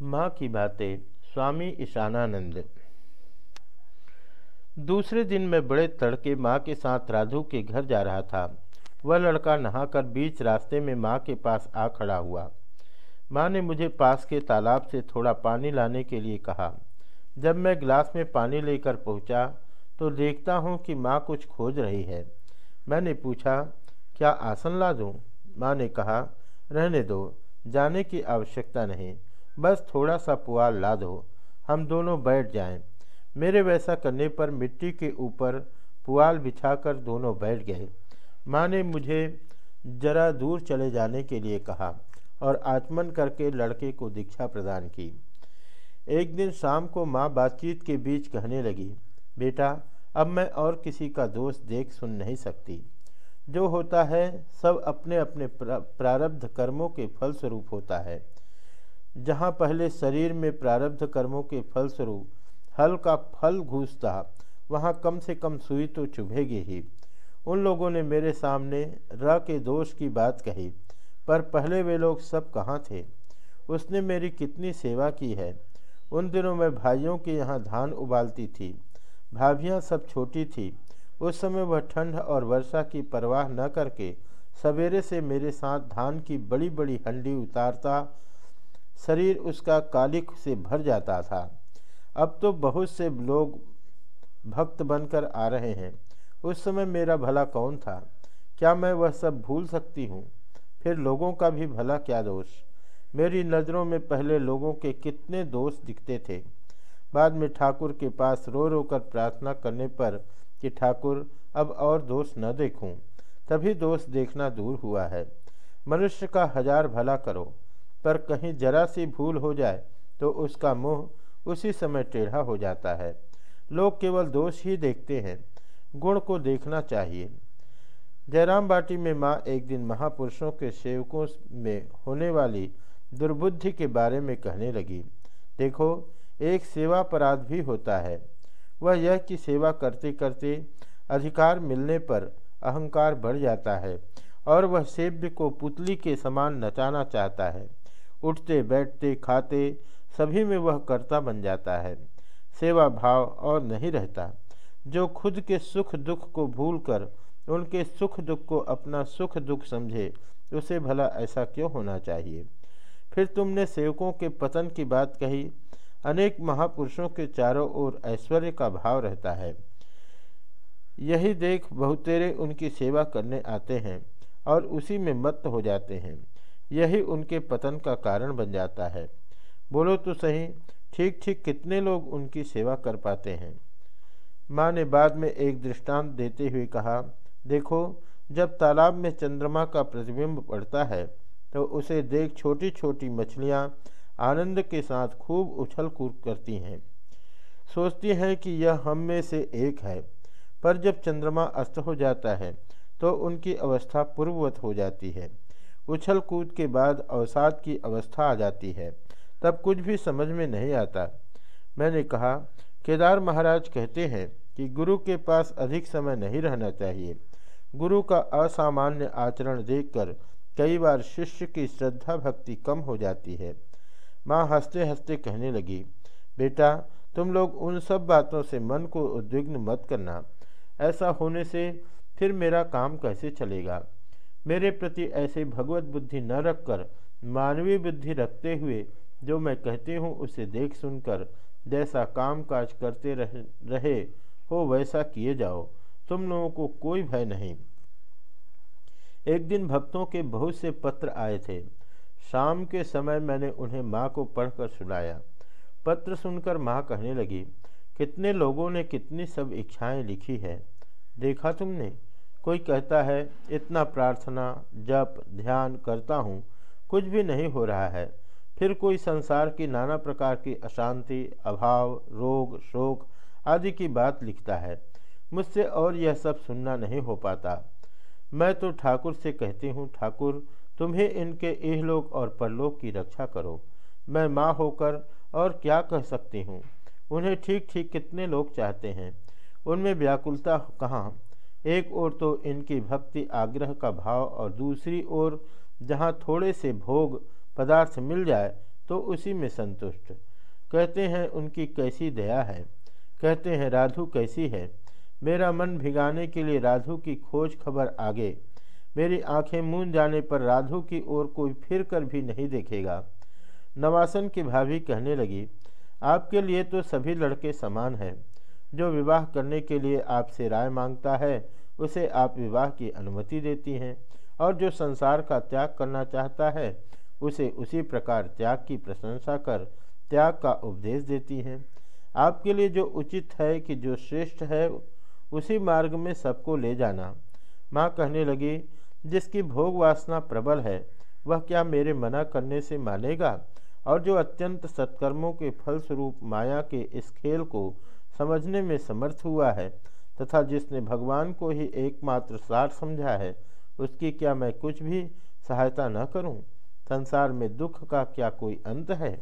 माँ की बातें, स्वामी ईशानानंद। दूसरे दिन मैं बड़े तड़के माँ के साथ राधु के घर जा रहा था। वह लड़का नहाकर बीच रास्ते में माँ के पास आ खड़ा हुआ। माँ ने मुझे पास के तालाब से थोड़ा पानी लाने के लिए कहा। जब मैं गिलास में पानी लेकर पहुँचा तो देखता हूँ कि माँ कुछ खोज रही है। मैंने पूछा, क्या आसन ला दूँ? माँ ने कहा, रहने दो, जाने की आवश्यकता नहीं। बस थोड़ा सा पुआल ला दो। हम दोनों बैठ जाएँ। मेरे वैसा करने पर मिट्टी के ऊपर पुआल बिछाकर दोनों बैठ गए। माँ ने मुझे जरा दूर चले जाने के लिए कहा और आचमन करके लड़के को दीक्षा प्रदान की। एक दिन शाम को माँ बातचीत के बीच कहने लगी, बेटा, अब मैं और किसी का दोष देख सुन नहीं सकती। जो होता है सब अपने अपने प्रारब्ध कर्मों के फलस्वरूप होता है। जहाँ पहले शरीर में प्रारब्ध कर्मों के फलस्वरूप हल का फल घूसता, वहाँ कम से कम सुई तो चुभेगी ही। उन लोगों ने मेरे सामने र के दोष की बात कही, पर पहले वे लोग सब कहाँ थे? उसने मेरी कितनी सेवा की है? उन दिनों मैं भाइयों के यहाँ धान उबालती थी, भाभियाँ सब छोटी थी। उस समय वह ठंड और वर्षा की परवाह न करके सवेरे से मेरे साथ धान की बड़ी बड़ी हंडी उतारता शरीर उसका कालिक से भर जाता था। अब तो बहुत से लोग भक्त बनकर आ रहे हैं। उस समय मेरा भला कौन था? क्या मैं वह सब भूल सकती हूँ? फिर लोगों का भी भला क्या दोष? मेरी नज़रों में पहले लोगों के कितने दोष दिखते थे। बाद में ठाकुर के पास रो रो कर प्रार्थना करने पर कि ठाकुर अब और दोष न देखूँ, तभी दोष देखना दूर हुआ है। मनुष्य का हज़ार भला करो। पर कहीं जरा सी भूल हो जाए तो उसका मुँह उसी समय टेढ़ा हो जाता है। लोग केवल दोष ही देखते हैं, गुण को देखना चाहिए। जयराम बाटी में माँ एक दिन महापुरुषों के सेवकों में होने वाली दुर्बुद्धि के बारे में कहने लगी, देखो, एक सेवा अपराध भी होता है। वह यह कि सेवा करते करते अधिकार मिलने पर अहंकार बढ़ जाता है और वह सेव्य को पुतली के समान नचाना चाहता है। उठते, बैठते, खाते, सभी में वह कर्ता बन जाता है। सेवा भाव और नहीं रहता। जो खुद के सुख दुख को भूलकर उनके सुख दुख को अपना सुख दुख समझे, उसे भला ऐसा क्यों होना चाहिए? फिर तुमने सेवकों के पतन की बात कही। अनेक महापुरुषों के चारों ओर ऐश्वर्य का भाव रहता है। यही देख बहुतेरे उनकी सेवा करने आते हैं और उसी में मत्त हो जाते हैं। यही उनके पतन का कारण बन जाता है। बोलो तो सही, ठीक ठीक, कितने लोग उनकी सेवा कर पाते हैं? माँ ने बाद में एक दृष्टांत देते हुए कहा, देखो, जब तालाब में चंद्रमा का प्रतिबिंब पड़ता है तो उसे देख छोटी छोटी मछलियाँ आनंद के साथ खूब उछल कूद करती हैं। सोचती हैं कि यह हम में से एक है, पर जब चंद्रमा अस्त हो जाता है तो उनकी अवस्था पूर्ववत हो जाती है। उछल कूद के बाद अवसाद की अवस्था आ जाती है। तब कुछ भी समझ में नहीं आता। मैंने कहा, केदार महाराज कहते हैं कि गुरु के पास अधिक समय नहीं रहना चाहिए। गुरु का असामान्य आचरण देखकर कई बार शिष्य की श्रद्धा भक्ति कम हो जाती है। माँ हँसते हँसते कहने लगी, बेटा, तुम लोग उन सब बातों से मन को उद्विग्न मत करना। ऐसा होने से फिर मेरा काम कैसे चलेगा? मेरे प्रति ऐसे भगवत बुद्धि न रखकर मानवीय बुद्धि रखते हुए जो मैं कहती हूँ उसे देख सुनकर जैसा काम काज करते रह, रहे हो वैसा किए जाओ। तुम लोगों को कोई भय नहीं। एक दिन भक्तों के बहुत से पत्र आए थे। शाम के समय मैंने उन्हें माँ को पढ़कर सुनाया। पत्र सुनकर माँ कहने लगी कितने लोगों ने कितनी सब इच्छाएँ लिखी है। देखा तुमने? कोई कहता है, इतना प्रार्थना, जप, ध्यान करता हूँ, कुछ भी नहीं हो रहा है। फिर कोई संसार की नाना प्रकार की अशांति, अभाव, रोग, शोक आदि की बात लिखता है। मुझसे और यह सब सुनना नहीं हो पाता। मैं तो ठाकुर से कहती हूँ, ठाकुर, तुम्हें इनके इहलोक और परलोक की रक्षा करो। मैं माँ होकर और क्या कह सकती हूँ? उन्हें ठीक ठीक कितने लोग चाहते हैं? उनमें व्याकुलता कहाँ? एक ओर तो इनकी भक्ति आग्रह का भाव और दूसरी ओर जहाँ थोड़े से भोग पदार्थ मिल जाए तो उसी में संतुष्ट। कहते हैं, उनकी कैसी दया है? कहते हैं, राधु कैसी है? मेरा मन भिगाने के लिए राधु की खोज खबर आगे। मेरी आँखें मून जाने पर राधु की ओर कोई फिर कर भी नहीं देखेगा। नवासन की भाभी कहने लगी, आपके लिए तो सभी लड़के समान हैं। जो विवाह करने के लिए आपसे राय माँगता है, उसे आप विवाह की अनुमति देती हैं और जो संसार का त्याग करना चाहता है, उसे उसी प्रकार त्याग की प्रशंसा कर त्याग का उपदेश देती हैं। आपके लिए जो उचित है कि जो श्रेष्ठ है, उसी मार्ग में सबको ले जाना। माँ कहने लगी, जिसकी भोग वासना प्रबल है, वह क्या मेरे मना करने से मानेगा? और जो अत्यंत सत्कर्मों के फलस्वरूप माया के इस खेल को समझने में समर्थ हुआ है तथा जिसने भगवान को ही एकमात्र सार समझा है, उसकी क्या मैं कुछ भी सहायता न करूँ? संसार में दुख का क्या कोई अंत है